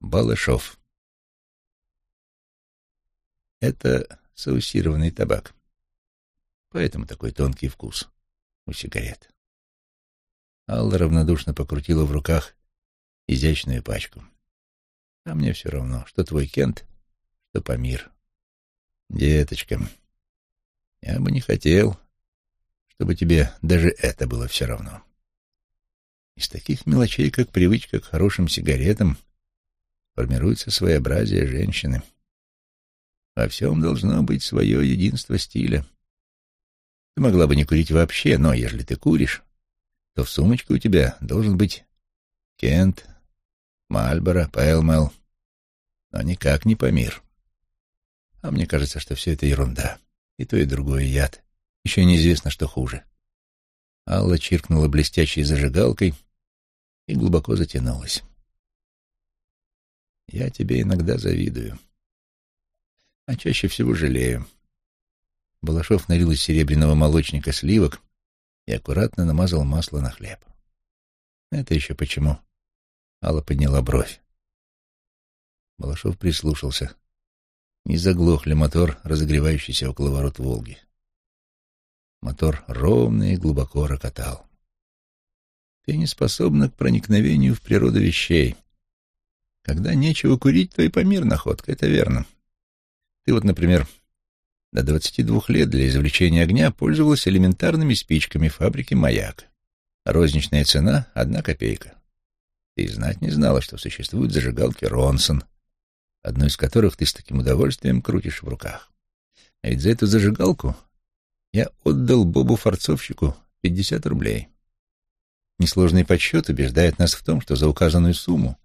Балашов. Это саусированный табак. Поэтому такой тонкий вкус у сигарет. Алла равнодушно покрутила в руках изящную пачку. А мне все равно, что твой Кент, что Памир. Деточка, я бы не хотел, чтобы тебе даже это было все равно. Из таких мелочей, как привычка к хорошим сигаретам, формируется своеобразие женщины. Во всем должно быть свое единство стиля. Ты могла бы не курить вообще, но если ты куришь, то в сумочке у тебя должен быть Кент, Мальборо, Пэлмэл, но никак не Памир. А мне кажется, что все это ерунда. И то, и другое яд. Еще неизвестно, что хуже. Алла чиркнула блестящей зажигалкой и глубоко затянулась. Я тебе иногда завидую, а чаще всего жалею. Балашов налил из серебряного молочника сливок и аккуратно намазал масло на хлеб. Это еще почему? Алла подняла бровь. Балашов прислушался. Не заглох ли мотор, разогревающийся около ворот Волги? Мотор ровно и глубоко рокотал. Ты не способна к проникновению в природу вещей. Когда нечего курить, то и помир находка, это верно. Ты вот, например, до двадцати двух лет для извлечения огня пользовалась элементарными спичками фабрики «Маяк». Розничная цена — одна копейка. Ты знать не знала, что существуют зажигалки «Ронсон», одну из которых ты с таким удовольствием крутишь в руках. А ведь за эту зажигалку я отдал Бобу-форцовщику пятьдесят рублей. Несложный подсчет убеждает нас в том, что за указанную сумму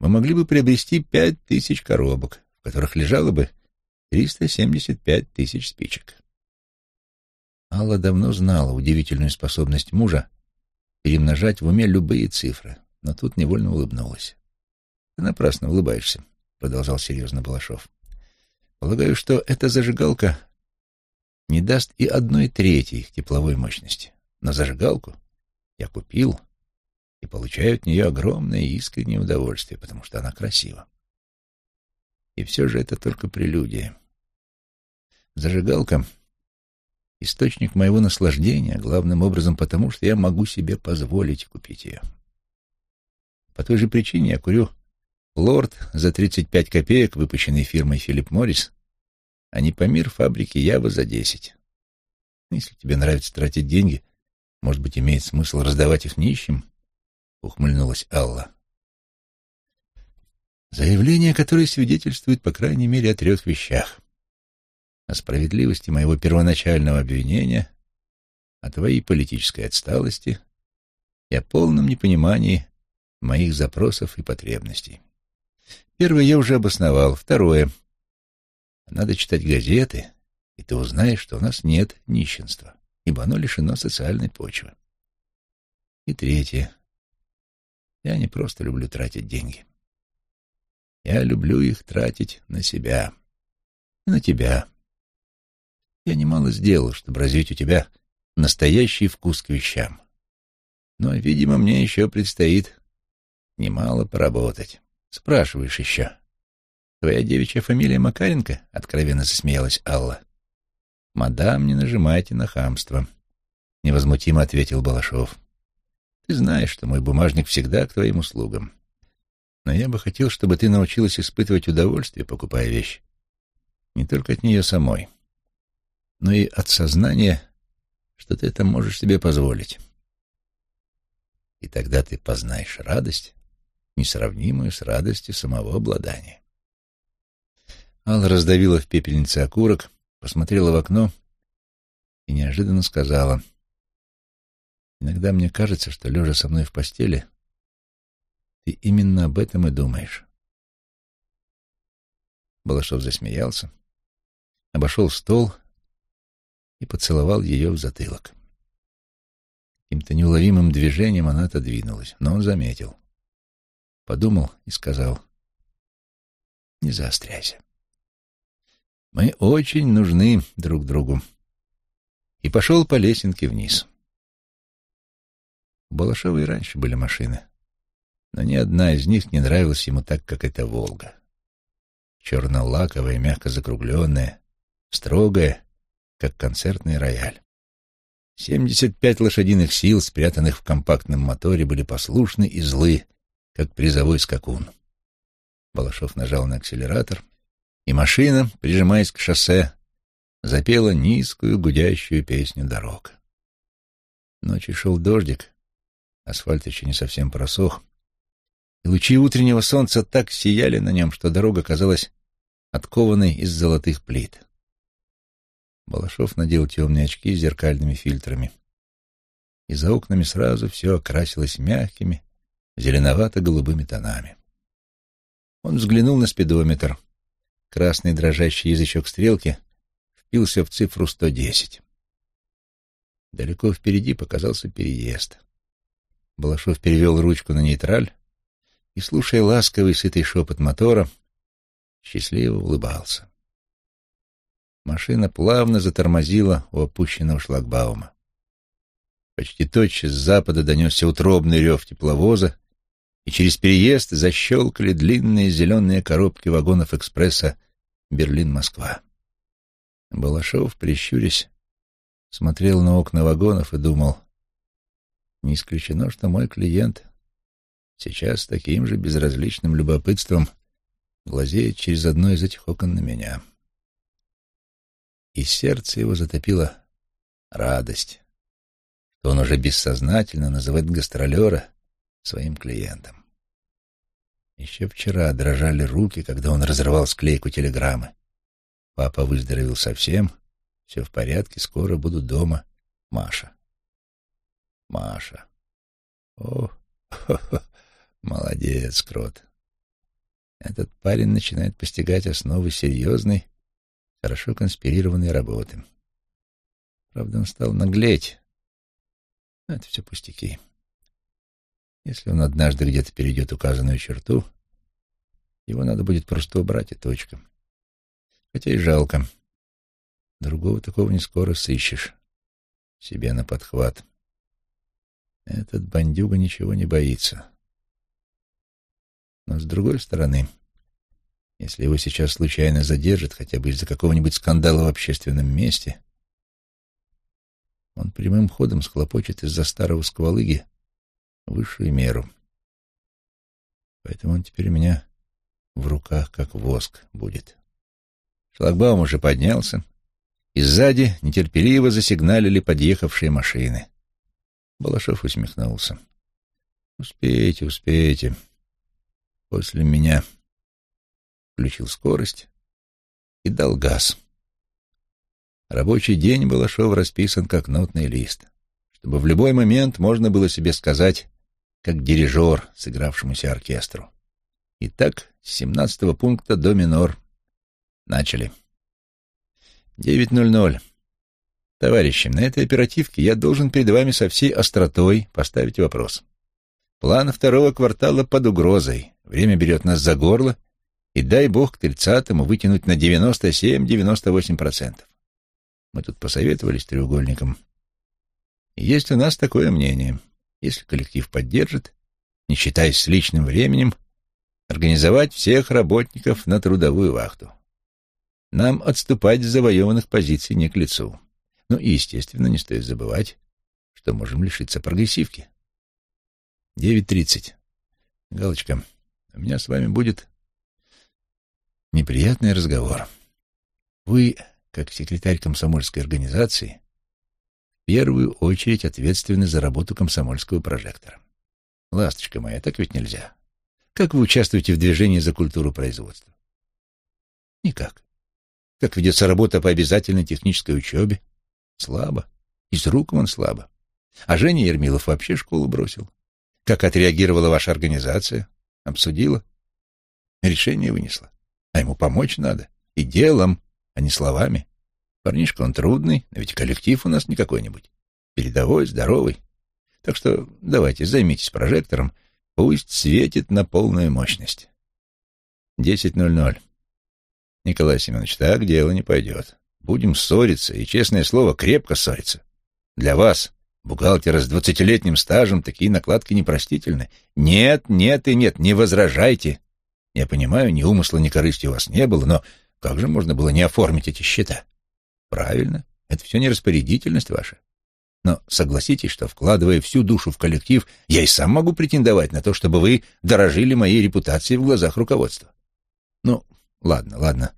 мы могли бы приобрести пять тысяч коробок, в которых лежало бы 375 тысяч спичек. Алла давно знала удивительную способность мужа перемножать в уме любые цифры, но тут невольно улыбнулась. «Ты напрасно улыбаешься», — продолжал серьезно Балашов. «Полагаю, что эта зажигалка не даст и одной трети их тепловой мощности. Но зажигалку я купил и получаю от нее огромное и искреннее удовольствие, потому что она красива. И все же это только прелюдия. Зажигалка — источник моего наслаждения, главным образом потому, что я могу себе позволить купить ее. По той же причине я курю «Лорд» за 35 копеек, выпущенный фирмой «Филипп Моррис», а не по мир фабрики «Ява» за 10. Если тебе нравится тратить деньги, может быть, имеет смысл раздавать их нищим? — ухмыльнулась Алла. Заявление, которое свидетельствует, по крайней мере, о трех вещах. О справедливости моего первоначального обвинения, о твоей политической отсталости и о полном непонимании моих запросов и потребностей. Первое я уже обосновал. Второе. Надо читать газеты, и ты узнаешь, что у нас нет нищенства, ибо оно лишено социальной почвы. И третье. Я не просто люблю тратить деньги. Я люблю их тратить на себя и на тебя. Я немало сделал, чтобы развить у тебя настоящий вкус к вещам. Но, видимо, мне еще предстоит немало поработать. Спрашиваешь еще. Твоя девичья фамилия Макаренко? Откровенно засмеялась Алла. Мадам, не нажимайте на хамство, невозмутимо ответил Балашов. Ты знаешь, что мой бумажник всегда к твоим услугам. Но я бы хотел, чтобы ты научилась испытывать удовольствие, покупая вещь. Не только от нее самой, но и от сознания, что ты это можешь себе позволить. И тогда ты познаешь радость, несравнимую с радостью самого обладания. Алла раздавила в пепельнице окурок, посмотрела в окно и неожиданно сказала — Иногда мне кажется, что, лежа со мной в постели, ты именно об этом и думаешь. Балашов засмеялся, обошел стол и поцеловал ее в затылок. Каким-то неуловимым движением она отодвинулась, но он заметил. Подумал и сказал, «Не заостряйся. Мы очень нужны друг другу». И пошел по лесенке вниз. У Балашова и раньше были машины. но ни одна из них не нравилась ему так, как эта «Волга». Черно-лаковая, мягко закругленная, строгая, как концертный рояль. Семьдесят пять лошадиных сил, спрятанных в компактном моторе, были послушны и злы, как призовой скакун. Балашов нажал на акселератор, и машина, прижимаясь к шоссе, запела низкую гудящую песню дорог. Ночью шел дождик, асфальт еще не совсем просох, и лучи утреннего солнца так сияли на нем, что дорога казалась откованной из золотых плит. Балашов надел темные очки с зеркальными фильтрами, и за окнами сразу все окрасилось мягкими, зеленовато-голубыми тонами. Он взглянул на спидометр. Красный дрожащий язычок стрелки впился в цифру 110. Далеко впереди показался переезд. Балашов перевел ручку на нейтраль и, слушая ласковый сытый шепот мотора, счастливо улыбался. Машина плавно затормозила у опущенного шлагбаума. Почти тотчас с запада донесся утробный рев тепловоза, и через переезд защелкали длинные зеленые коробки вагонов экспресса Берлин-Москва. Балашов, прищурясь, смотрел на окна вагонов и думал, не исключено, что мой клиент сейчас с таким же безразличным любопытством глазеет через одно из этих окон на меня. И сердце его затопило радость, что он уже бессознательно называет гастролера своим клиентом. Еще вчера дрожали руки, когда он разрывал склейку телеграммы. Папа выздоровел совсем, все в порядке, скоро буду дома. Маша. Маша. О, молодец, Крот. Этот парень начинает постигать основы серьезной, хорошо конспирированной работы. Правда, он стал наглеть. Но это все пустяки. Если он однажды где-то перейдет указанную черту, его надо будет просто убрать и точка. Хотя и жалко. Другого такого не скоро сыщешь. Себе на подхват. Этот бандюга ничего не боится. Но с другой стороны, если его сейчас случайно задержат хотя бы из-за какого-нибудь скандала в общественном месте, он прямым ходом схлопочет из-за старого сквалыги высшую меру. Поэтому он теперь у меня в руках как воск будет. Шлагбаум уже поднялся, и сзади нетерпеливо засигналили подъехавшие машины. Балашов усмехнулся. «Успейте, успейте. После меня...» Включил скорость и дал газ. Рабочий день Балашов расписан как нотный лист, чтобы в любой момент можно было себе сказать как дирижер, сыгравшемуся оркестру. Итак, с семнадцатого пункта до минор. Начали. Девять ноль ноль. Товарищи, на этой оперативке я должен перед вами со всей остротой поставить вопрос. План второго квартала под угрозой. Время берет нас за горло, и дай бог к тридцатому вытянуть на девяносто семь-девяносто восемь процентов. Мы тут посоветовались треугольником. Есть у нас такое мнение — если коллектив поддержит, не считаясь с личным временем, организовать всех работников на трудовую вахту. Нам отступать с завоеванных позиций не к лицу. Ну и, естественно, не стоит забывать, что можем лишиться прогрессивки. 9.30. Галочка, у меня с вами будет неприятный разговор. Вы, как секретарь комсомольской организации, первую очередь ответственны за работу комсомольского прожектора. Ласточка моя, так ведь нельзя. Как вы участвуете в движении за культуру производства? Никак. Как ведется работа по обязательной технической учебе? Слабо. Из рук вон слабо. А Женя Ермилов вообще школу бросил. Как отреагировала ваша организация? Обсудила? Решение вынесла. А ему помочь надо. И делом, а не словами. Парнишка он трудный, но ведь коллектив у нас не какой-нибудь. Передовой, здоровый. Так что давайте, займитесь прожектором, пусть светит на полную мощность. Десять ноль ноль. Николай Семенович, так дело не пойдет. Будем ссориться, и, честное слово, крепко ссориться. Для вас, бухгалтера с двадцатилетним стажем такие накладки непростительны. Нет, нет и нет, не возражайте. Я понимаю, ни умысла, ни корысти у вас не было, но как же можно было не оформить эти счета? Правильно, это все не распорядительность ваша. Но согласитесь, что, вкладывая всю душу в коллектив, я и сам могу претендовать на то, чтобы вы дорожили моей репутацией в глазах руководства. Ну, ладно, ладно.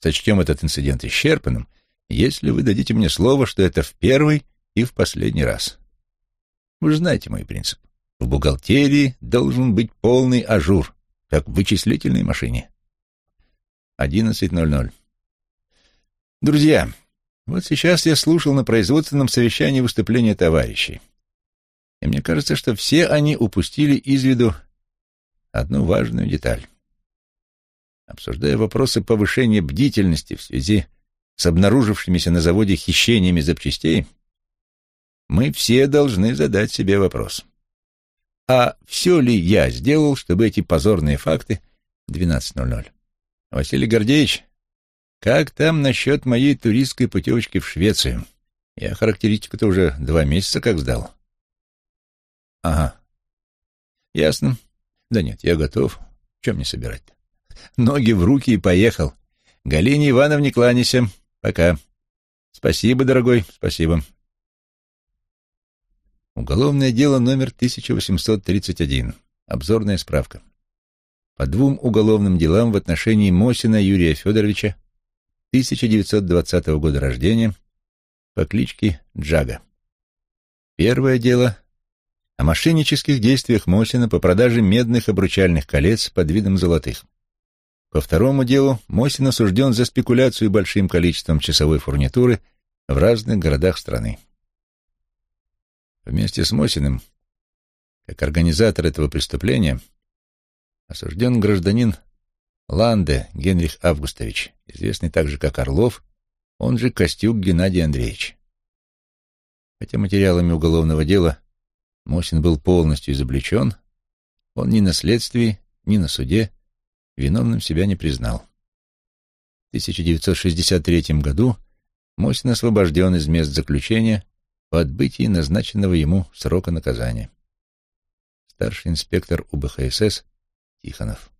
Сочтем этот инцидент исчерпанным, если вы дадите мне слово, что это в первый и в последний раз. Вы же знаете мой принцип. В бухгалтерии должен быть полный ажур, как в вычислительной машине. 11.00. Друзья, вот сейчас я слушал на производственном совещании выступления товарищей. И мне кажется, что все они упустили из виду одну важную деталь. Обсуждая вопросы повышения бдительности в связи с обнаружившимися на заводе хищениями запчастей, мы все должны задать себе вопрос. А все ли я сделал, чтобы эти позорные факты 12.00? Василий Гордеевич, как там насчет моей туристской путевочки в Швецию? Я характеристику-то уже два месяца как сдал. Ага. Ясно. Да нет, я готов. Чем мне собирать-то? Ноги в руки и поехал. Галине Ивановне кланяйся. Пока. Спасибо, дорогой, спасибо. Уголовное дело номер 1831. Обзорная справка. По двум уголовным делам в отношении Мосина Юрия Федоровича 1920 года рождения по кличке Джага. Первое дело о мошеннических действиях Мосина по продаже медных обручальных колец под видом золотых. По второму делу Мосин осужден за спекуляцию большим количеством часовой фурнитуры в разных городах страны. Вместе с Мосиным, как организатор этого преступления, осужден гражданин Ланде Генрих Августович, известный также как Орлов, он же Костюк Геннадий Андреевич. Хотя материалами уголовного дела Мосин был полностью изобличен, он ни на следствии, ни на суде виновным себя не признал. В 1963 году Мосин освобожден из мест заключения по отбытии назначенного ему срока наказания. Старший инспектор УБХСС Тихонов.